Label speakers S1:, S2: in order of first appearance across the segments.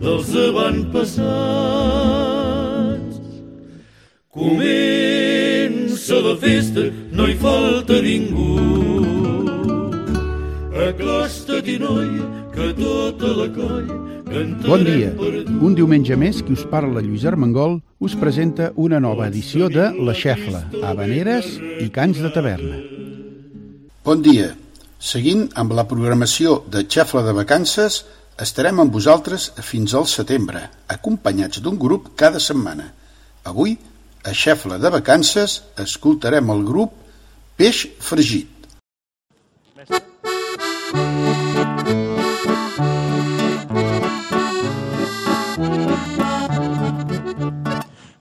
S1: dels avantpassats. Comença la festa, no hi falta ningú. Acosta-t'hi, noia, que tota la colla cantarem
S2: Bon dia. Un diumenge més, qui us parla Lluís Armengol us presenta una nova edició de La Xefla, Habaneres i Cants de Taverna. Bon dia. Seguint amb la programació de Xefla de Vacances, estarem amb vosaltres fins al setembre, acompanyats d'un grup cada setmana. Avui, a Xefla de Vacances, escoltarem el grup Peix Fregit.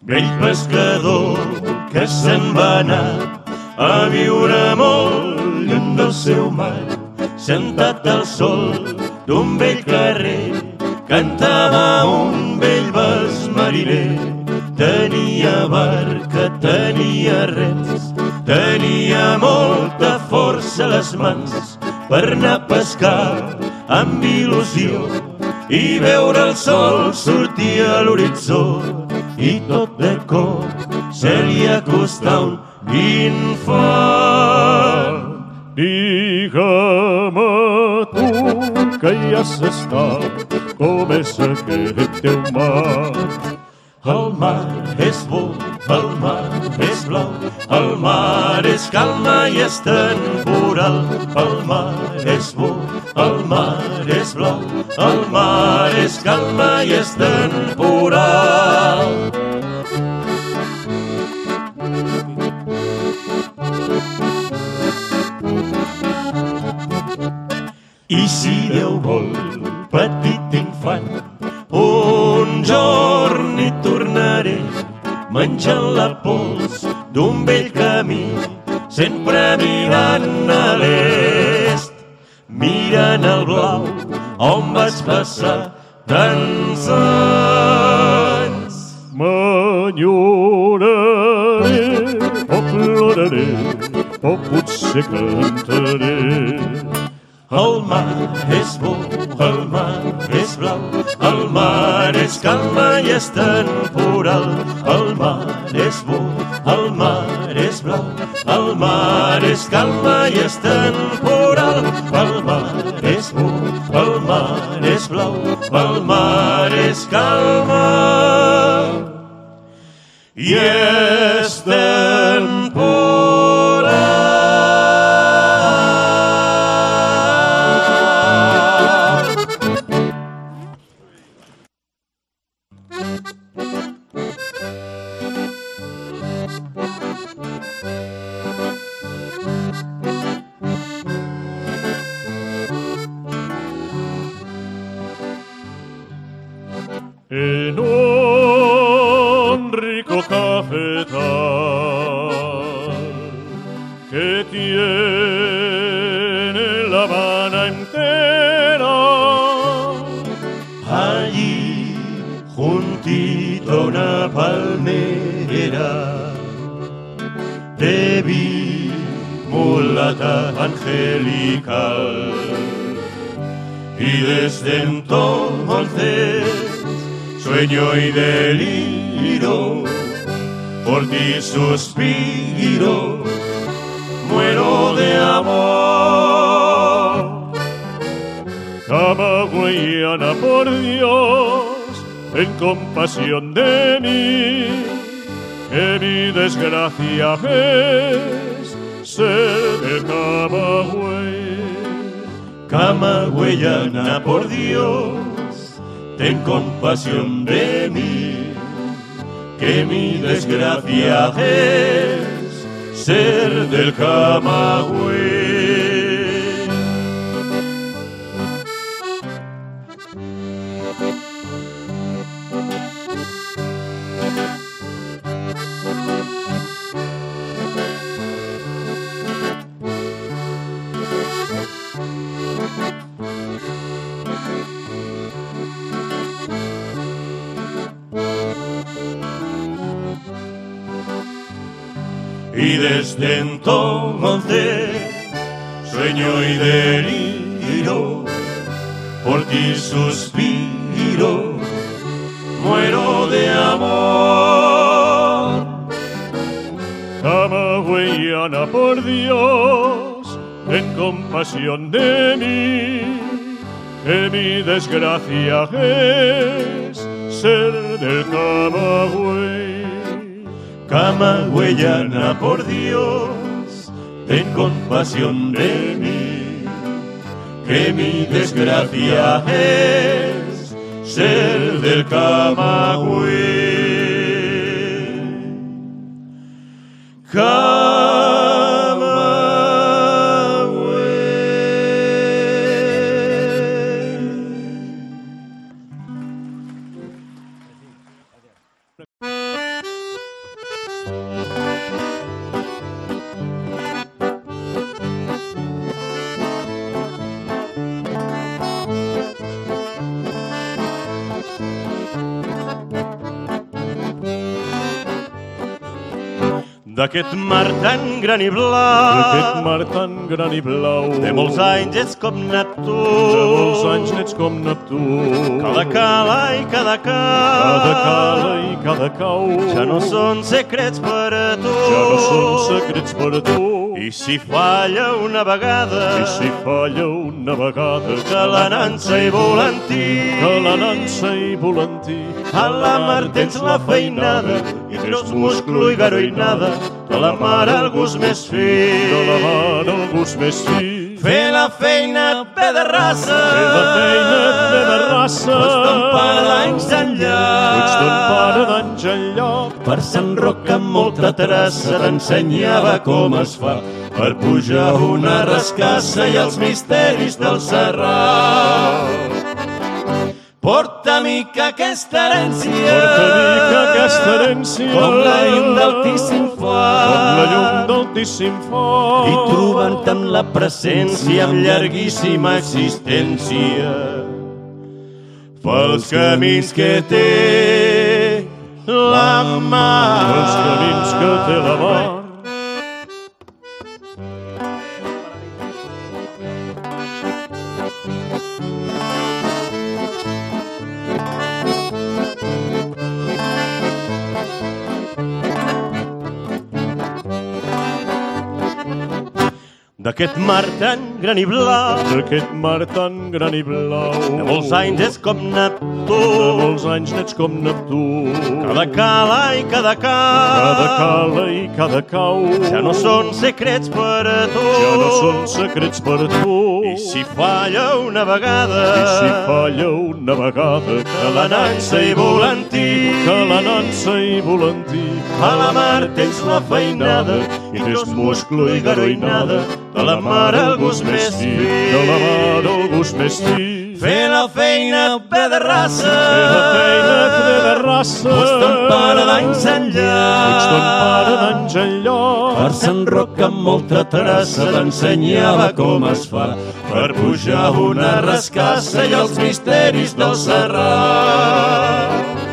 S3: Vell pescador que se'n va anar a viure molt lluny del seu mar. Sentat al sol d'un vell carrer, cantava un vell vals mariner. Tenia barca, tenia res, tenia molta força a les mans per anar a pescar amb il·lusió i veure el sol sortir a l'horitzó i tot de cop se li acostà un infant. Digue'm que estat, com és aquest teu mar? El mar és bo, el mar és blau, el mar és calma i és temporal. El mar és bo, el mar és blau, el mar és calma i és temporal. I si Déu vol, petit infant, un jorn hi tornaré, menjant la pols d'un vell camí, sempre mirant a l'est, mirant el blau on vas passar tants anys. M'enyoraré, o ploraré, o potser cantaré. Mar és bo, el mar és blau, el mar és calma i és temporal. El mar és bo, el mar és blau, el mar és calma i és temporal. El mar és bo, el mar és blau, el mar és calma i Camagüeyana, por Dios, ten compasión de mí, que mi desgracia es ser de Camagüey. Camagüeyana, por Dios, ten compasión de mí, que mi desgracia es ser del Camagüey. Desde entonces sueño y deliro, por ti suspiro, muero de amor. Camagüeyana, por Dios, ten compasión de mí, que mi desgracia es ser del Camagüey. Camagüeyana, por Dios, ten compasión de mí, que mi desgracia es ser del Camagüey. D'aquest mar tan gran i blau.
S4: D'aquest mar tan gran i blau.
S3: De molts anys ets com Neptú.
S4: De molts anys n'ets com Neptú.
S3: Cada cala i cada cau.
S4: Cada cala i cada cau.
S3: Ja no són secrets per a tu.
S4: Ja no són secrets per a tu.
S3: I si falla una vegada
S4: I si falla una vegada
S3: Que la nansa i volantí
S4: Que la nansa i volantí
S3: A la mar tens la feinada i treus musclo i garoinada de la mar el gust més fi.
S4: De la mar el gust més fi.
S3: Fer la feina ve de raça.
S4: Fer la feina ve de raça.
S3: Pots pare d'anys enllà.
S4: Pots pare d'anys enllà.
S3: Per Sant Roc amb molta traça t'ensenyava com es fa per pujar una rascassa i els misteris del Serrat. Porta mica aquesta herència,
S4: Porta mica aquesta herència,
S3: com la llum d'altíssim far,
S4: com la llum d'altíssim far,
S3: i trobant amb la presència amb llarguíssima existència. Pels camins que té la mar.
S4: Pels camins que té la mar.
S3: D'aquest mar tan gran i blau,
S4: D'aquest mar tan gran i blau,
S3: de molts anys és com Neptú,
S4: de molts anys n'ets com Neptú.
S3: cada cala i cada cau,
S4: Cada cala i cada cau,
S3: ja no són secrets per a tu.
S4: ja no són secrets per a tu.
S3: I si falla una vegada,
S4: I si falla una vegada,
S3: que la nansa i volantí,
S4: que la nansa i volantí,
S3: a la mar tens la feinada tens musclo i garoinada, de la mar el gust més fi.
S4: de la mar el gust més fi.
S3: Fer la feina ve de raça,
S4: Fer la feina ve de raça,
S3: Pots pare d'anys enllà,
S4: Pots pare d'anys enllà,
S3: Per Sant Roc amb molta traça t'ensenyava com es fa per pujar una rascassa i els misteris del Serrat.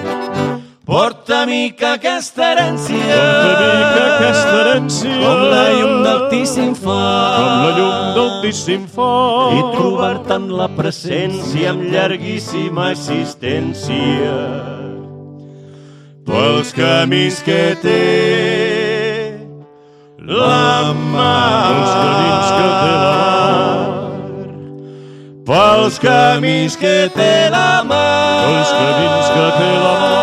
S3: Porta mica aquesta herència,
S4: Porta mica aquesta herència,
S3: com la llum d'altíssim far,
S4: com la llum d'altíssim far,
S3: i trobar-te en la presència amb llarguíssima existència. Pels camins que té la mar.
S4: Els camins que té la.
S3: Pels camins que té la mar.
S4: Els camins que té la mar.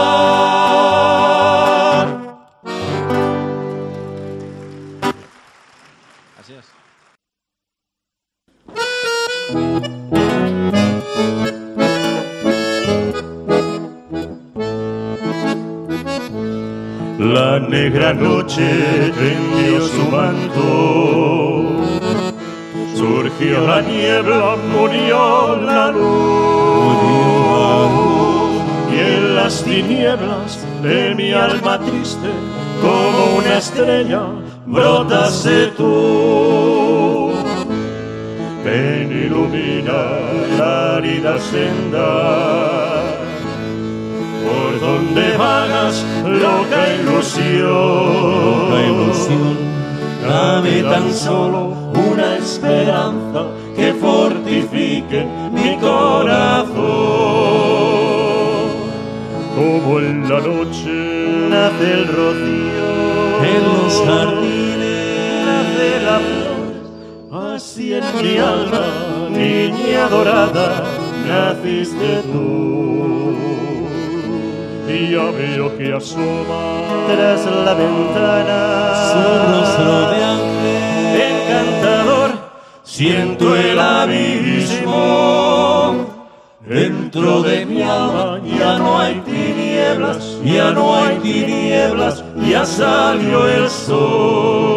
S5: Gràcies.
S3: La negra noche tendió su manto. Surgió la niebla, murió la luz. Y en las tinieblas de mi alma triste, como una estrella, brotase tú. Ven, ilumina la árida senda por donde vagas, loca ilusión.
S1: Loca ilusión, dame tan solo una esperanza que fortifique mi corazón.
S3: Como en la noche nace el rocío
S1: En los jardines
S3: nace la flor, así en mi alma, niña dorada, naciste tú. Y ya veo que asoma tras la ventana
S1: su rostro de ángel.
S3: encantador, siento el abismo. Dentro de mi alma ya no hay tinieblas, ya no hay tinieblas, ya salió el sol.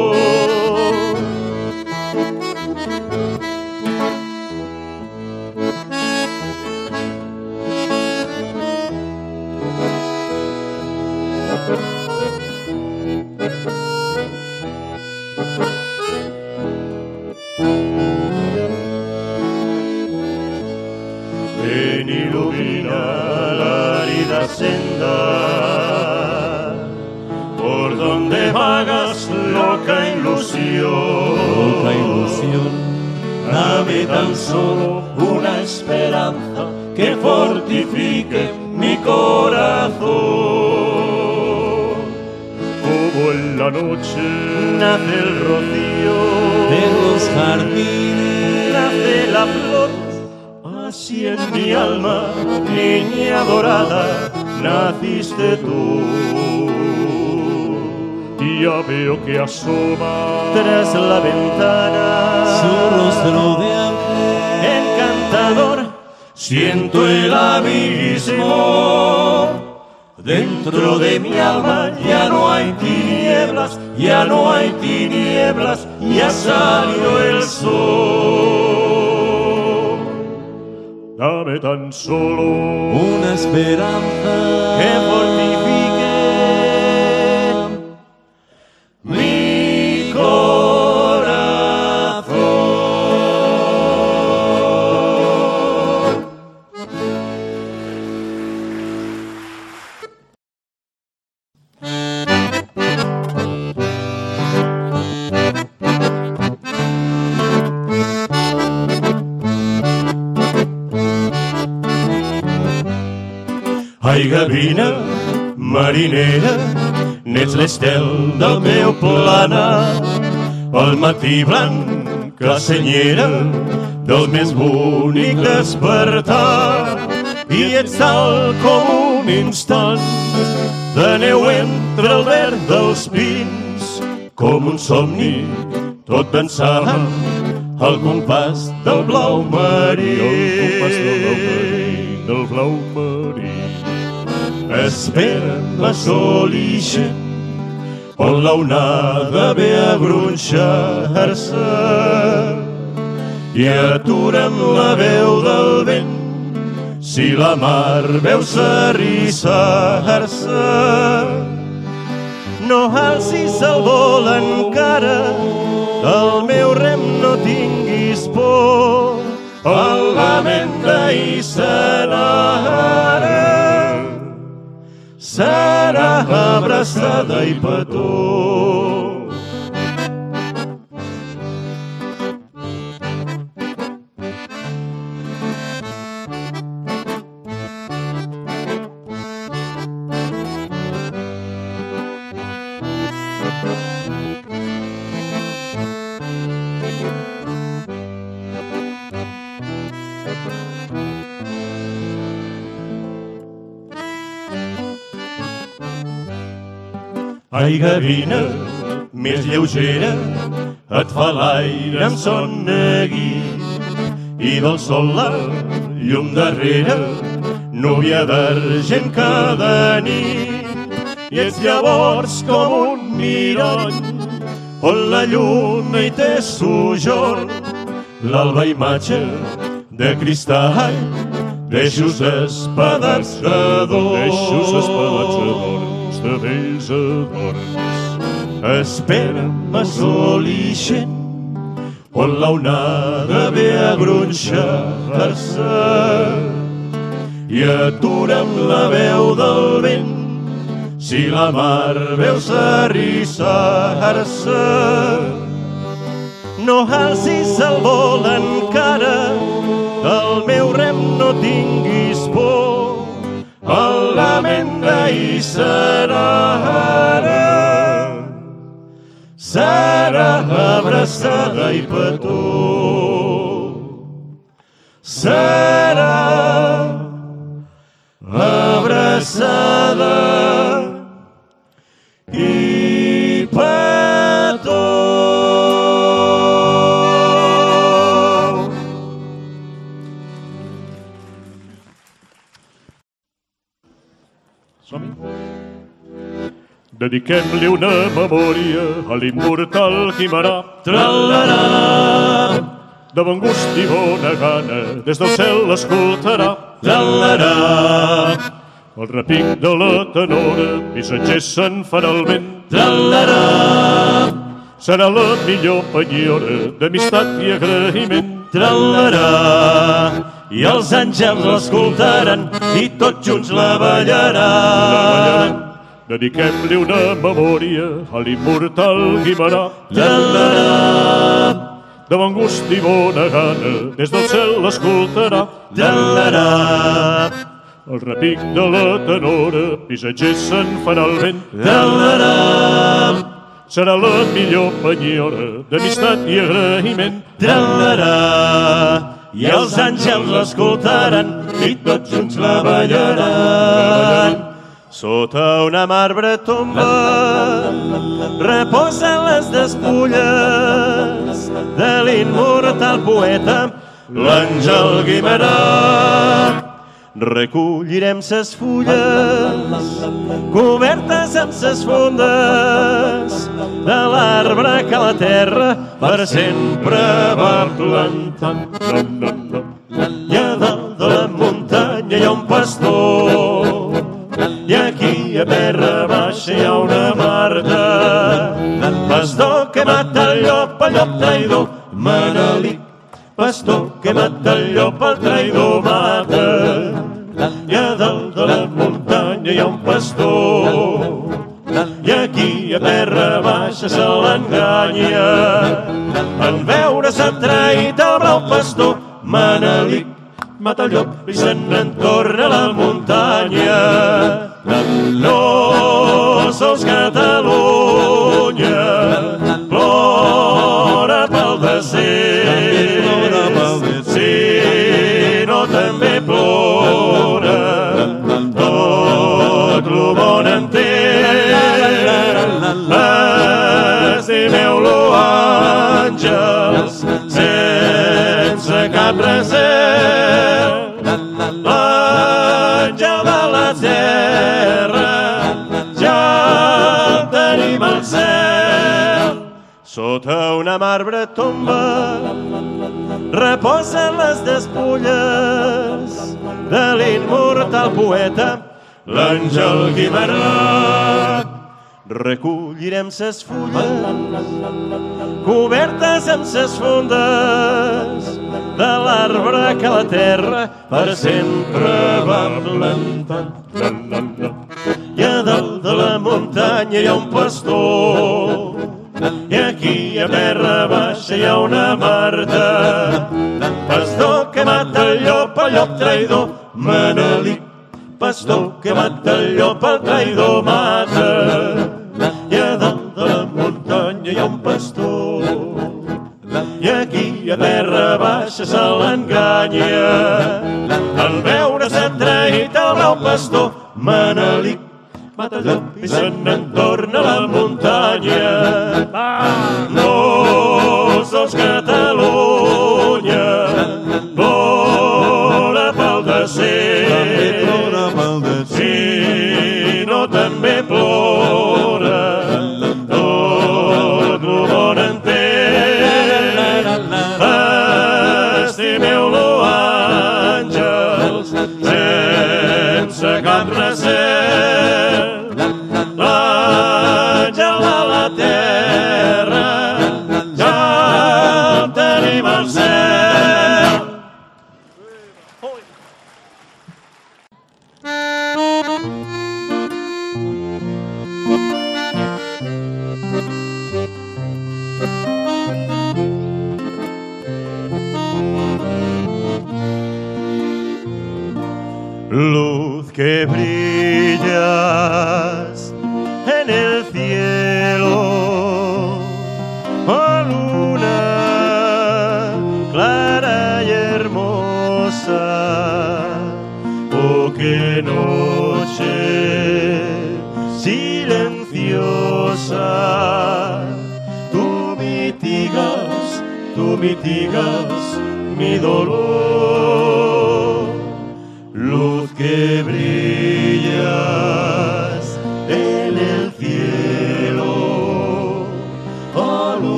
S3: Senda por donde vagas loca ilusión.
S1: Loca ilusión,
S3: Dame tan solo una esperanza que fortifique mi corazón. Como en la noche nace el rocío,
S1: de los jardines.
S3: nace la flor, así en mi alma, niña dorada, naciste tú. Y ya veo que asoma tras la ventana
S1: Su rostro de ángel.
S3: encantador, siento el abismo. Dentro de mi alma ya no hay tinieblas, ya no hay tinieblas, ya salió el sol. Dame tan solo.
S1: Una esperanza
S3: que fortifique Ai, gavina marinera, n'ets l'estel del meu plana, el matí blanc que senyera del més bonic despertar. I ets tal com un instant de neu entre el verd dels pins, com un somni tot pensava al compàs del blau marí. Al compàs del blau marí, del blau marí. Espera'm a sol ixent, on la ve a gronxar-se i atura'm la veu del vent si la mar veu serrissar-se. No alcis el vol encara, el meu rem no tinguis por, el lament d'ahir serà ara serà abraçada i petó. Ai, gavina, més lleugera, et fa l'aire amb son neguit i del sol la llum darrere, núvia d'argent cada nit. I ets llavors com un mirall on la lluna hi té sojorn, l'alba imatge de cristall, d'eixos espedaçadors.
S4: Deixos espadatzadors de vells adorns.
S3: Espera'm a sol ixent, on la ve a gronxar-se i atura'm la veu del vent si la mar veus arrissar-se. No alcis el vol encara, del meu rem no tinguis por, el lament d'ahir serà. Serà abraçada i petó. Serà
S4: Dediquem-li una memòria a l'immortal Guimarà.
S3: Tra-la-la,
S4: De bon gust i bona gana, des del cel l'escoltarà.
S3: tra-la-la,
S4: El repic de la tenora, missatgers se'n farà el vent.
S3: tra-la-la,
S4: Serà la millor penyora d'amistat i agraïment.
S3: tra-la-la, i els àngels l'escoltaran i tots junts la ballaran.
S4: Dediquem-li una memòria a l'immortal Guimarà.
S3: Tra-la-la,
S4: De bon gust i bona gana, des del cel l'escoltarà.
S3: tra-la-la,
S4: El repic de la tenora, missatgers se'n farà el vent.
S3: tra-la-la,
S4: Serà la millor penyora d'amistat i agraïment.
S3: tra-la-la, i els àngels l'escoltaran i tots junts la ballaran. Sota una marbre tomba reposen les despulles de l'immortal poeta l'Àngel Guimarà. Recollirem ses fulles cobertes amb ses fondes de l'arbre que la terra per sempre va plantant. I a dalt de la muntanya hi ha un pastor a terra baixa hi ha una Marta. Pastor que mata el llop, el llop traïdor, Manelic. Pastor que mata el llop, el traïdor mata. I a dalt de la muntanya hi ha un pastor i aquí a terra baixa se l'enganya. En veure s'ha traït el brau pastor, Manelic mata el llop i se tomba reposen les despulles de l'immortal poeta l'Àngel Guimarà. Recollirem ses fulles cobertes amb ses fondes de l'arbre que la terra per sempre va plantant. I a dalt de la muntanya hi ha un pastor baixa hi ha una Marta. Pastor que mata el llop, el llop traïdor, Manelic. Pastor que mata el llop, el traïdor mata. I a dalt de la muntanya hi ha un pastor i aquí a terra baixa se l'enganya. En veure s'ha traït el brau pastor, Manelic, i se n'en torna a la muntanya. Mitigas mi dolor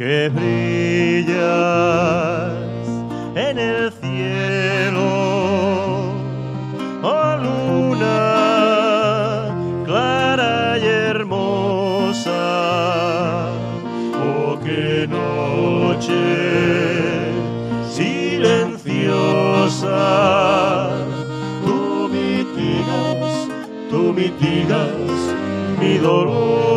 S3: que brillas en el cielo, oh luna clara y hermosa, oh qué noche silenciosa, tú mitigas, tú mitigas mi dolor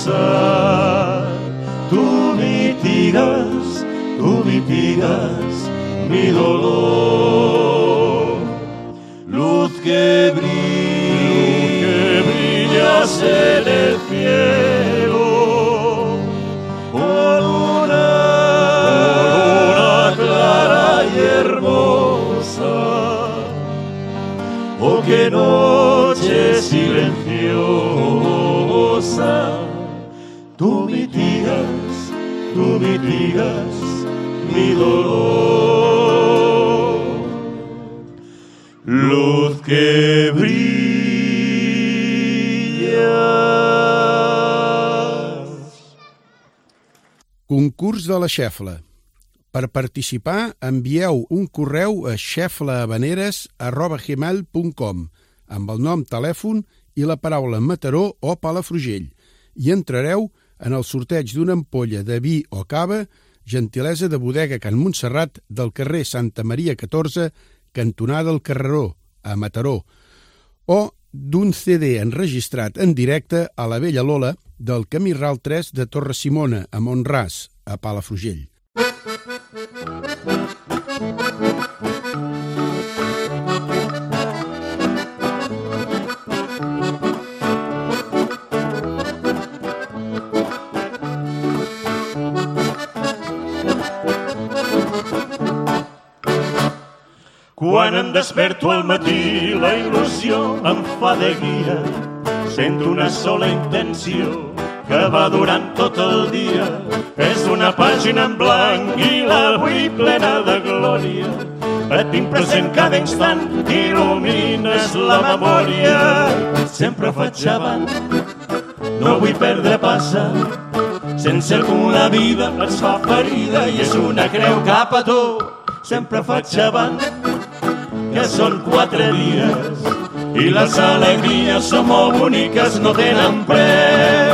S3: silenciosa, tú mitigas, tú mitigas mi dolor. Luz que brilla, que brillas mi dolor luz que brillas.
S2: Concurs de la xefla. Per participar, envieu un correu a xeflahabaneres.gmail.com amb el nom, telèfon i la paraula Mataró o Palafrugell i entrareu en el sorteig d'una ampolla de vi o cava gentilesa de bodega Can Montserrat del carrer Santa Maria 14, cantonada del Carreró, a Mataró, o d'un CD enregistrat en directe a la Vella Lola del Camí Ral 3 de Torre Simona, a Montràs, a Palafrugell.
S3: Quan em desperto al matí, la il·lusió em fa de guia. Sento una sola intenció que va durant tot el dia. És una pàgina en blanc i la vull plena de glòria. Et tinc present cada instant, il·lumines la memòria. Sempre faig avant, no vull perdre passa. Sense la vida es fa ferida i és una creu cap a tu. Sempre faig avant, que són quatre dies i les alegries són molt boniques, no tenen preu.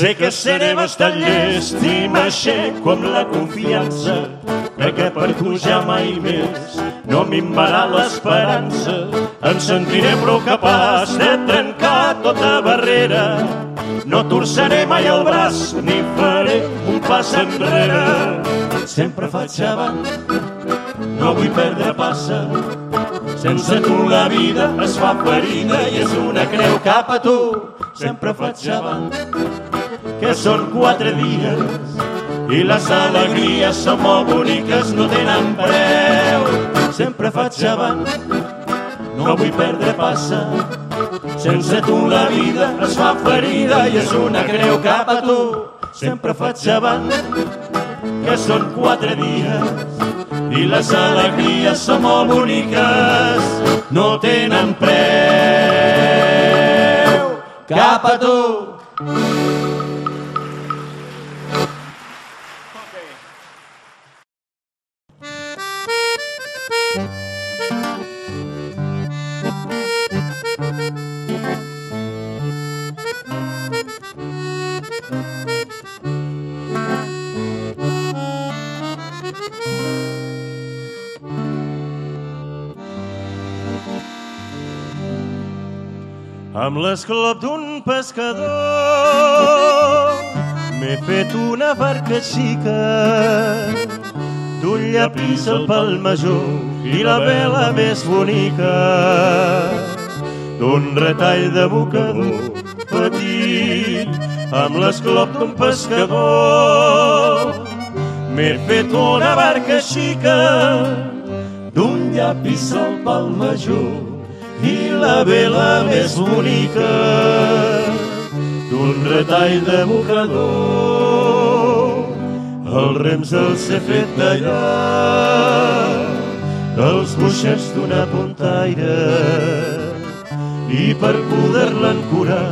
S3: Sé que seré bastant llest i m'aixeco amb la confiança de que per tu ja mai més no minvarà l'esperança. Em sentiré prou capaç de trencar tota barrera. No torçaré mai el braç ni faré un pas enrere. Sempre faig avant, no vull perdre passa. Sense tu la vida es fa ferida i és una creu cap a tu. Sempre faig avant, que són quatre dies i les alegries són molt boniques, no tenen preu. Sempre faig avant, no vull perdre passa. Sense tu la vida es fa ferida i és una creu cap a tu. Sempre faig avant, que són quatre dies i les alegries són molt boniques, no tenen preu. Cap a tu! Amb l'esclop d'un pescador m'he fet una barca xica d'un llapis al pal major i la vela més bonica d'un retall de bocador petit. Amb l'esclop d'un pescador m'he fet una barca xica d'un llapis al pal major i la vela més bonica d'un retall de mocador. Els rems els he fet tallar dels buixets d'una puntaire i per poder-la encurar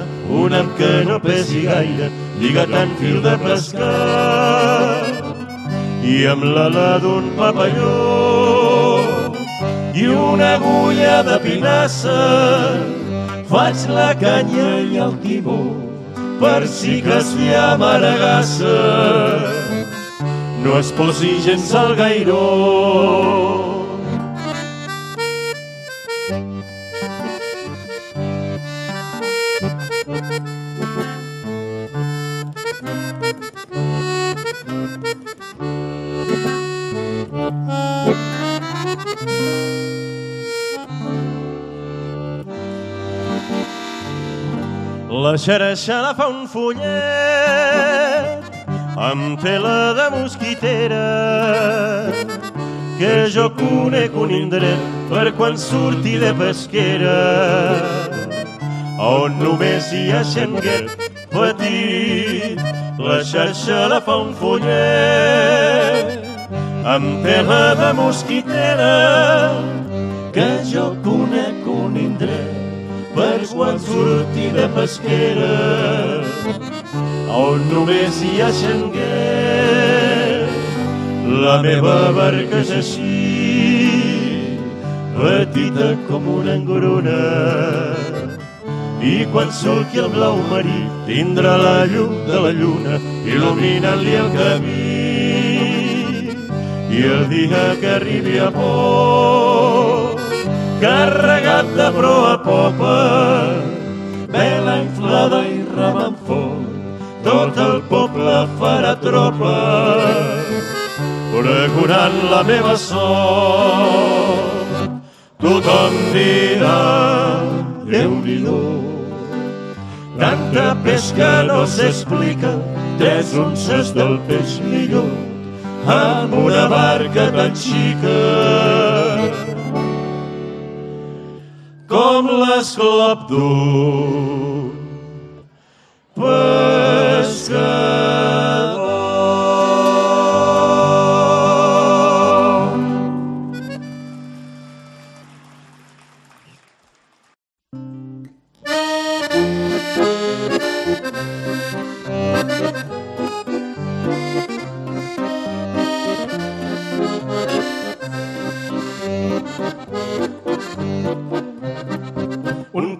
S3: un amb que no pesi gaire lliga tant fil de pescar i amb l'ala d'un papalló i una agulla de pinassa. Faig la canya i el timó per si que es llamaragassa no es posi gens al gairó La fa un fullet amb tela de mosquitera que jo conec un indret per quan surti de pesquera on només hi ha xenguet petit. La xarxa la fa un fullet amb tela de mosquitera que jo conec un indret per quan surti de pesquera on només hi ha xanguer la meva barca és així petita com una engruna i quan surti el blau marí tindrà la llum de la lluna il·luminant-li el camí. I el dia que arribi a port, carregat de proa a popa, vela inflada i ramant fort, tot el poble farà tropa, pregurant la meva sort. Tothom dirà, déu nhi Tanta pesca no s'explica, tres onces del peix millor, amb una barca tan xica. Com l'esclop d'un pescador.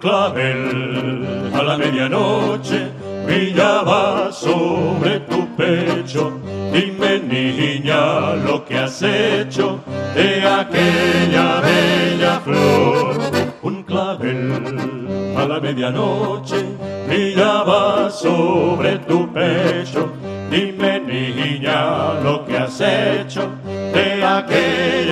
S3: Clavel a la medianoche brillaba sobre tu pecho. Dime niña lo que has hecho de aquella bella flor. Un clavel a la medianoche brillaba sobre tu pecho. Dime niña lo que has hecho de aquella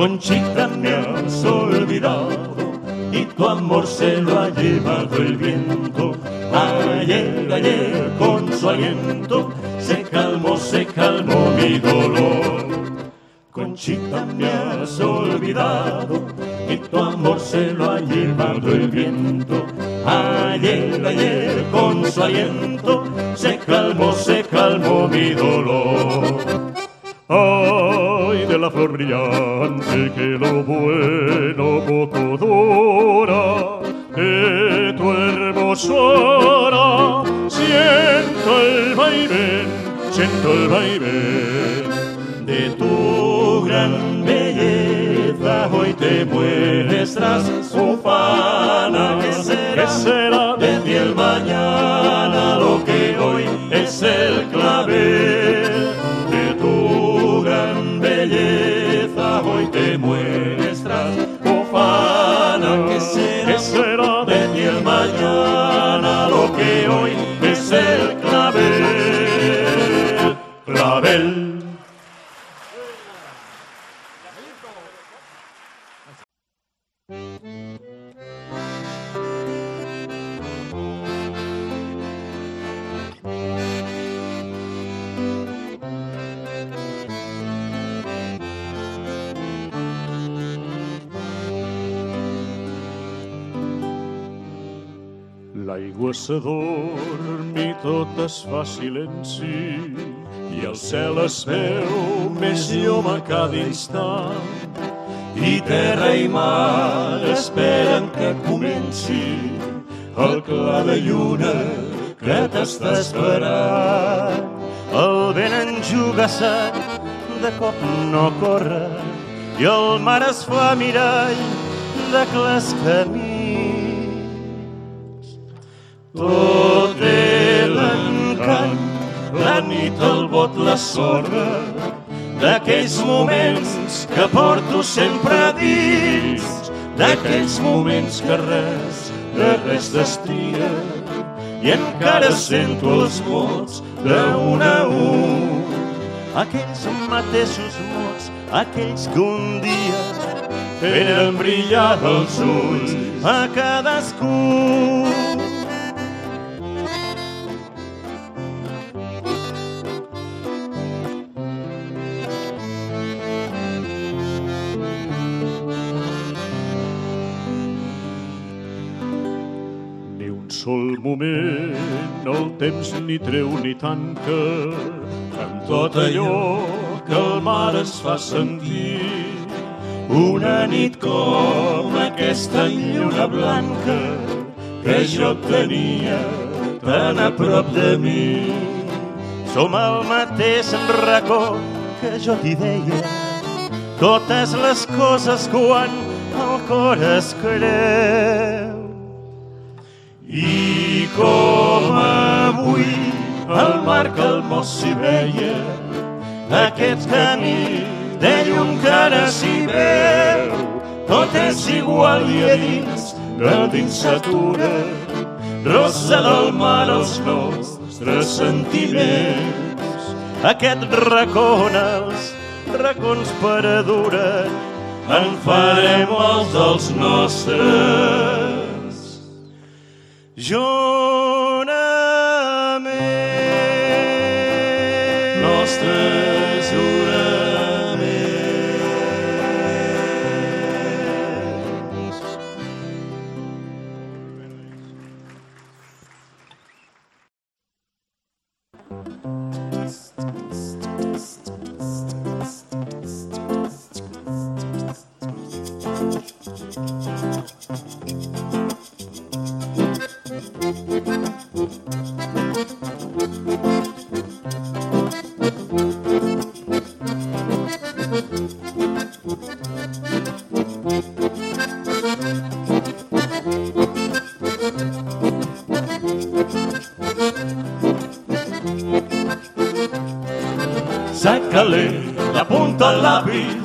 S3: Conchita me has olvidado y tu amor se lo ha llevado el viento. Ayer, ayer con su aliento se calmó, se calmó mi dolor. Conchita me has olvidado y tu amor se lo ha llevado el viento. Ayer, ayer con su aliento se calmó, se calmó mi dolor.
S4: Ay, de la flor que lo bueno poco dura, de tu hermosura siento el vaivén, siento el vaivén. L'aigua s'adorm i tot es fa silenci i el cel es veu més llum a cada instant
S3: I terra i mar esperen que comenci el clar de lluna que t'està esperant.
S5: El vent enjugassat de cop no corre i el mar es fa mirall de clars camins.
S3: Tot té l'encant nit al bot la sorra d'aquells moments que porto sempre dins, d'aquells moments que res, de res destria, i encara sento els mots d'un a un. Aquells mateixos mots, aquells que un dia feren brillar els ulls a cadascú.
S4: Temps ni treu ni tanca amb tot allò que el mar es fa sentir.
S3: Una nit com aquesta lluna blanca que jo tenia tan a prop de mi.
S5: Som al mateix racó que jo t'hi deia totes les coses quan el cor es creu.
S3: I com avui el mar que el mos s'hi veia, aquest camí de llum que ara s'hi veu, tot és igual i a dins, de dins s'atura, rosa del mar els nostres sentiments.
S5: Aquest racó en els racons perduren,
S3: en farem els dels nostres
S5: juraments.
S3: Nostres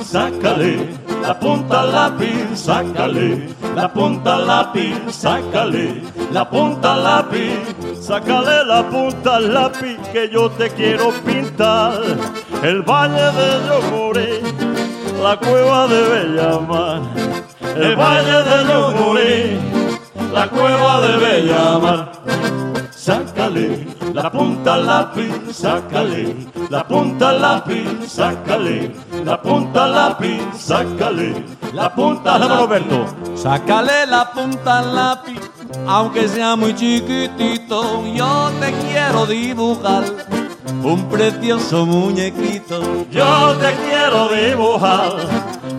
S3: sácale la punta al lápiz, sácale la punta al lápiz, sácale la punta al lápiz, sácale la punta al lápiz
S5: que yo te quiero pintar. El valle de Yomoré, la cueva de Bellamar,
S3: el valle de Yomoré, la cueva de Bellamar. Sácale la punta al lápiz, sácale la punta al lápiz, sácale la punta al lápiz, sácale la punta al lápiz.
S5: Roberto.
S6: Sácale la punta lápiz, aunque sea muy chiquitito, yo te quiero dibujar un precioso muñequito.
S3: Yo te quiero dibujar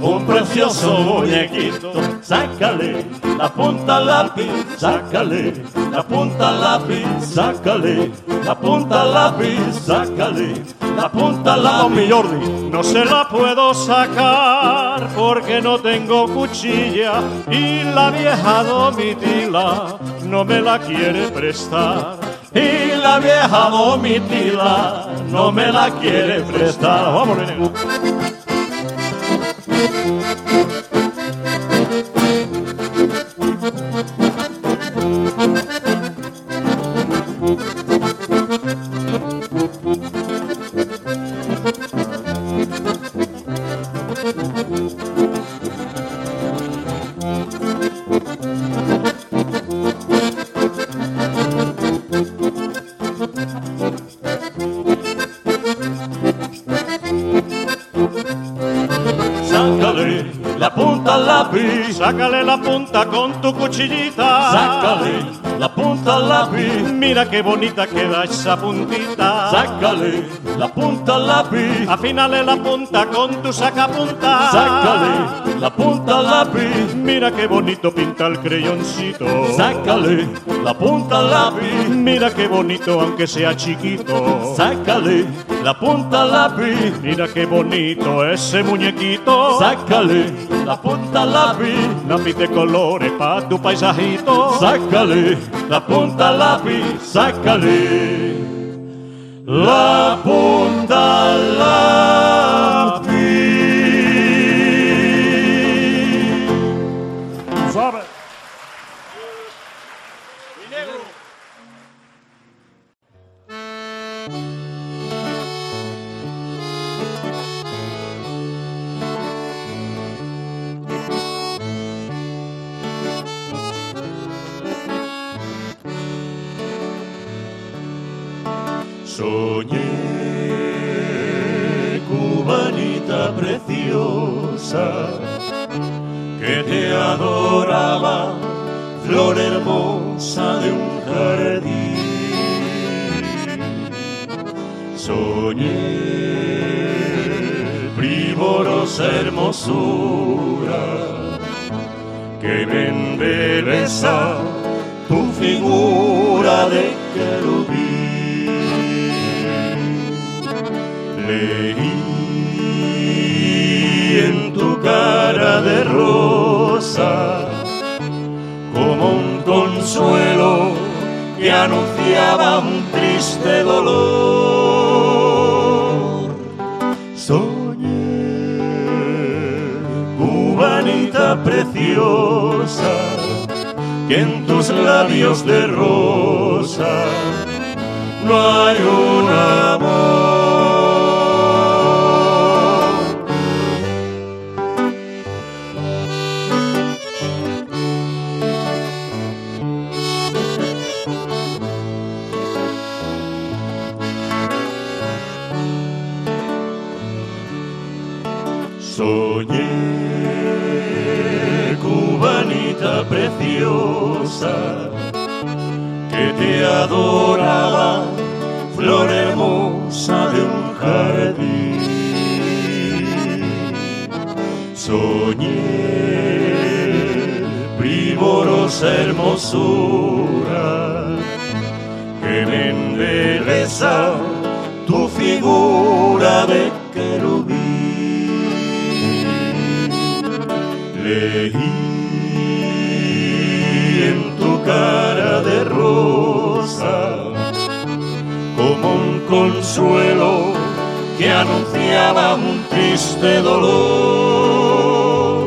S3: un precioso muñequito. Sácale la punta al lápiz, sácale la punta al lápiz, sácale la punta al lápiz, sácale la punta al lápiz.
S4: mi Jordi, no se la puedo sacar porque no tengo cuchilla y la vieja domitila no me la quiere prestar.
S3: Y la vieja domitila no me la quiere prestar. Vamos, Thank you.
S4: Sácale la punta con tu cuchillita.
S3: sácale la punta al lápiz,
S4: Mira qué bonita queda esa puntita.
S3: sácale la punta al lápiz,
S4: Afínale la punta con tu sacapunta.
S3: sácale la punta al lápiz,
S4: Mira qué bonito pinta el creyoncito.
S3: sácale la punta al lápiz,
S4: Mira qué bonito aunque sea chiquito.
S3: sácale la punta al lápiz,
S4: Mira qué bonito ese muñequito.
S3: sácale. La punta al lápiz,
S4: Lápiz de colores pa' tu paisajito.
S3: sácale. La punta al lápiz, sácale. La punta la que te adoraba, flor hermosa de un jardín. Soñé, primorosa hermosura, que me embeleza tu figura de querubín. Consuelo que anunciaba un triste dolor. Soñé, cubanita preciosa, que en tus labios de rosa no hay un amor. Que te adoraba, flor hermosa de un jardín. Soñé, primorosa hermosura, que me embeleza tu figura de querubín. Leí cara de rosa como un consuelo que anunciaba un triste dolor.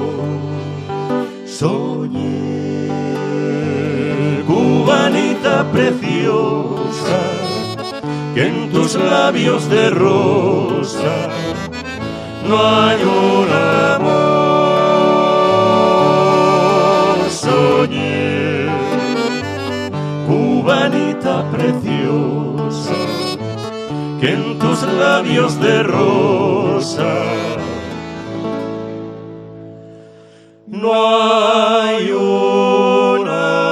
S3: Soñé, cubanita preciosa, que en tus labios de rosa no hay un amor. Cubanita preciosa, que en tus labios de rosa no hay un amor.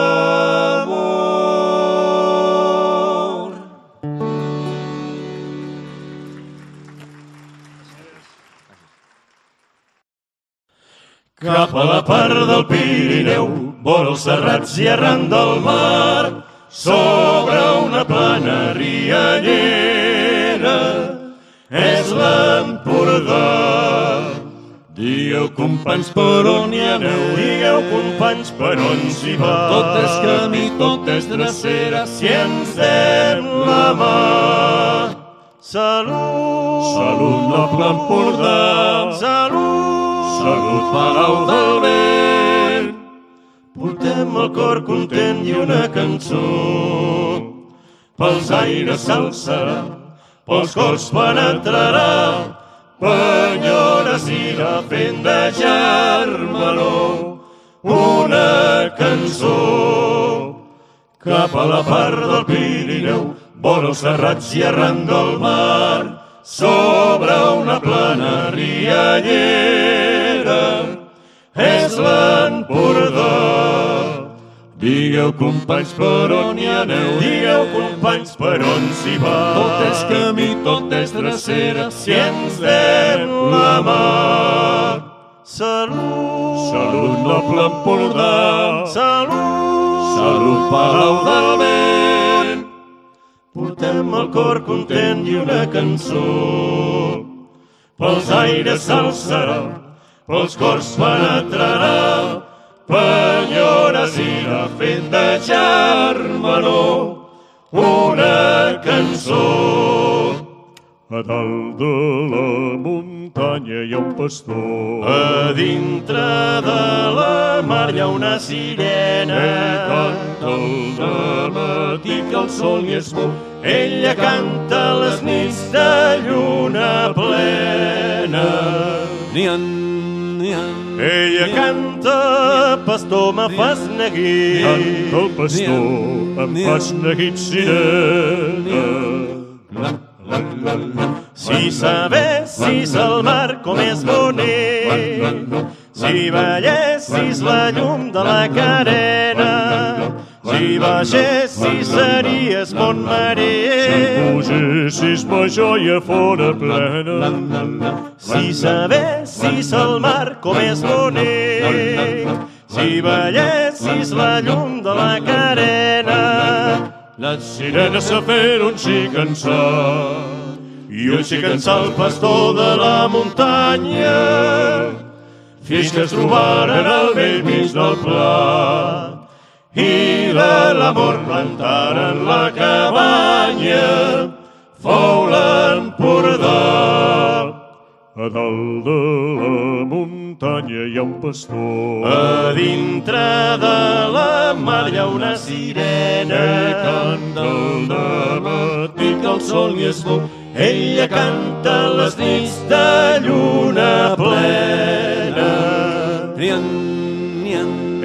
S3: Cap a la part del Pirineu, vora els serrats i arran del mar, sobre una plana riallera, és l'Empordà. Digueu, companys, per on hi aneu? Digueu, companys, per on s'hi va?
S6: Tot és camí, tot és drecera,
S3: si ens dem la mà. Salut! Salut, noble Empordà! Salut! Salut, Palau del Vent! Portem el cor content i una cançó. Pels aires s'alçarà, pels cors penetrarà, penyores irà fent de germanor. Una cançó. Cap a la part del Pirineu, vora els serrats i arran del mar, sobre una plana riallera, és l'Empordà. Digueu, companys, per on hi aneu? Digueu, companys, per on s'hi va? Tot és camí, tot és drecera, si ens dem la mà. Salut! Salut, noble Empordà! Salut! Salut, Palau del Vent! Portem el cor content i una cançó. Pels aires s'alçarà, pels cors penetrarà, penyores irà fent de germanor una cançó.
S4: A dalt de la muntanya hi ha un pastor.
S3: A dintre de la mar hi ha una sirena.
S4: Ell canta el matí que el sol hi és molt.
S3: Ella canta les nits de lluna plena.
S1: Nian, nian,
S3: Ella canta, pastor, me fas neguit.
S4: Canta el pastor, em fas neguit sirena.
S3: Si sabessis el mar com és bonic, si veiessis la llum de la carena, si baixessis series bon marí.
S4: Pugessis ma joia fora plena.
S3: Si sabessis el mar com és bonic, si veiessis la llum de la carena,
S4: Les sirenes a fer un xicançar
S3: i un xicançar el pastor de la muntanya, fins que es trobaren al vell mig del pla i de l'amor plantaren la cabanya, fou l'Empordà.
S4: A dalt de la muntanya hi ha un pastor.
S3: A dintre de la mar hi ha una sirena.
S4: Ell canta el matí que el sol hi és molt.
S3: Ella canta les nits de lluna plena.
S1: nian.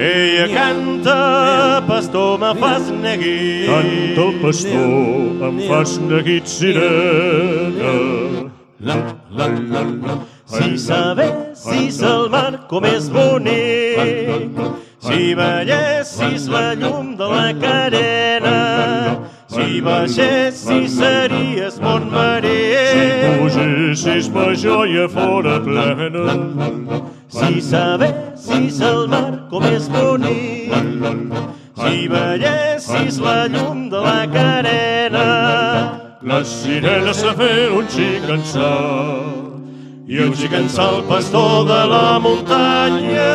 S3: Ella canta, pastor, me fas neguit.
S4: Canta el pastor, em fas neguit sirena.
S1: La, la, la, la.
S3: Si sabessis el mar com és bonic, si veiessis la llum de la carena, si baixessis series bon marí.
S4: Pugessis ma joia fora plena.
S3: Si sabessis el mar com és bonic, si veiessis la llum de la carena,
S4: Les sirenes a fer un xicançar
S3: i un xicançar el pastor de la muntanya,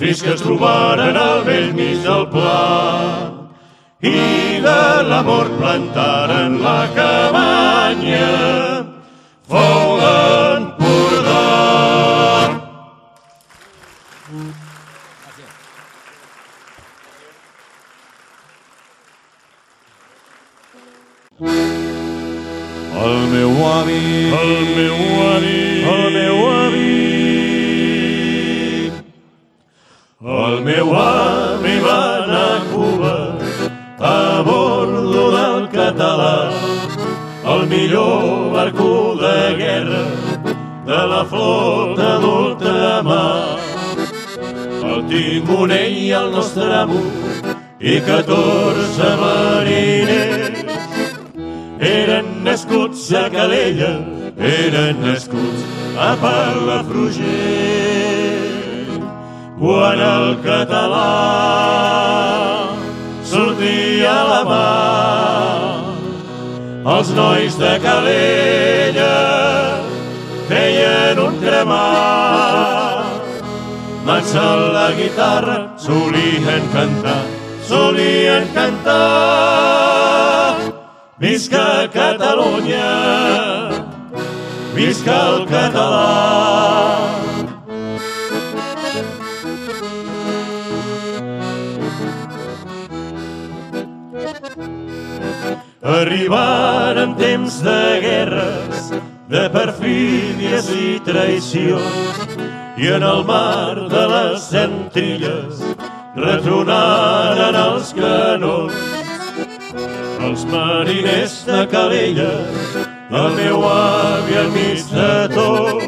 S3: fins que es trobaren al vell mig del pla. I de l'amor plantaren la cabanya, fou
S1: El meu avi,
S4: El meu avi,
S3: el meu avi va anar a Cuba a bordo del català, el millor barco de guerra de la flota d'ultramar. El timonell i el nostre amo i 14 mariners. Eren nascuts a Calella, eren nascuts a Palafrugell. Quan el català sortia a la mà, els nois de Calella feien un cremar. Marxant la guitarra solien cantar, solien cantar. Visca Catalunya, visca el català. Arribaren temps de guerres, de perfídies i traïcions, i en el mar de les centrilles retronaren els canons. Els mariners de Calella, el meu avi mig de tots,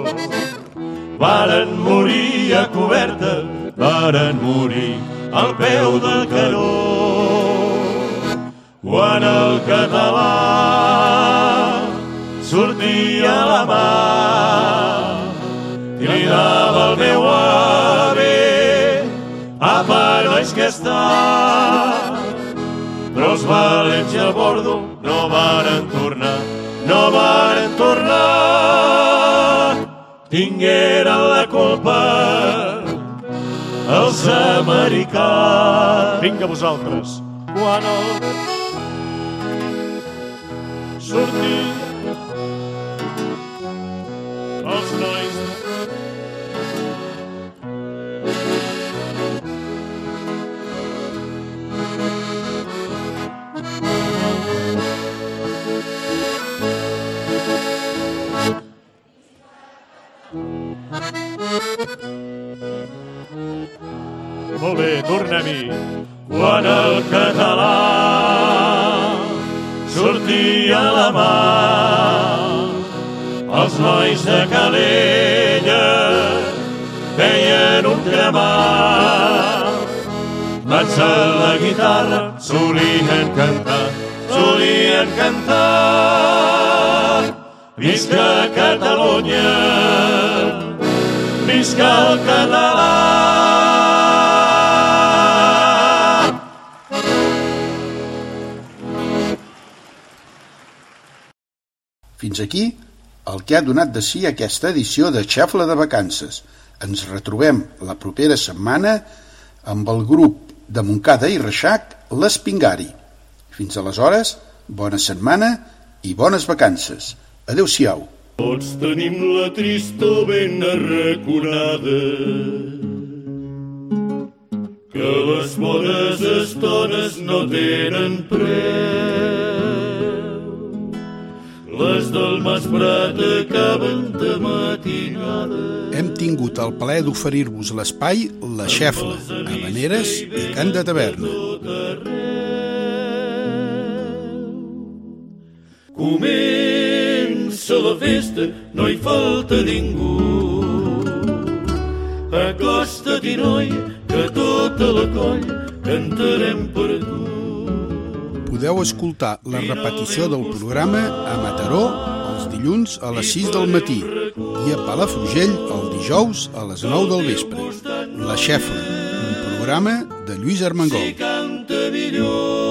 S3: varen morir a coberta, varen morir al peu del canó. Quan el català sortia a la mà, cridava el meu avi, apa, nois que està, però els valents i el bordo no varen tornar, no varen tornar. Tingueren la culpa els americans.
S4: Vinga vosaltres.
S3: Quan el sortir
S4: Molt bé, tornem-hi.
S3: Quan el català sortia a la mà, els nois de Calella feien un cremat. Mans a la guitarra solien cantar, solien cantar. Visca Catalunya, visca el català.
S2: Fins aquí el que ha donat de si aquesta edició de Xefla de Vacances. Ens retrobem la propera setmana amb el grup de Montcada i Reixac, l'Espingari. Fins aleshores, bona setmana i bones vacances. Adéu-siau.
S1: Tots tenim la tristor ben arraconada que les bones estones no tenen preu. Les del Masprat acaben de matinada.
S2: Hem tingut el plaer d'oferir-vos l'espai La Xefla, Habaneres i Cant de Taverna.
S1: Comença la festa, no hi falta ningú. Acosta't-hi, noi, que tota la coll cantarem per tu.
S2: Podeu escoltar la repetició del programa a Mataró els dilluns a les 6 del matí i a Palafrugell el dijous a les 9 del vespre. La Xefla, un programa de Lluís Armengol.
S1: Canta millor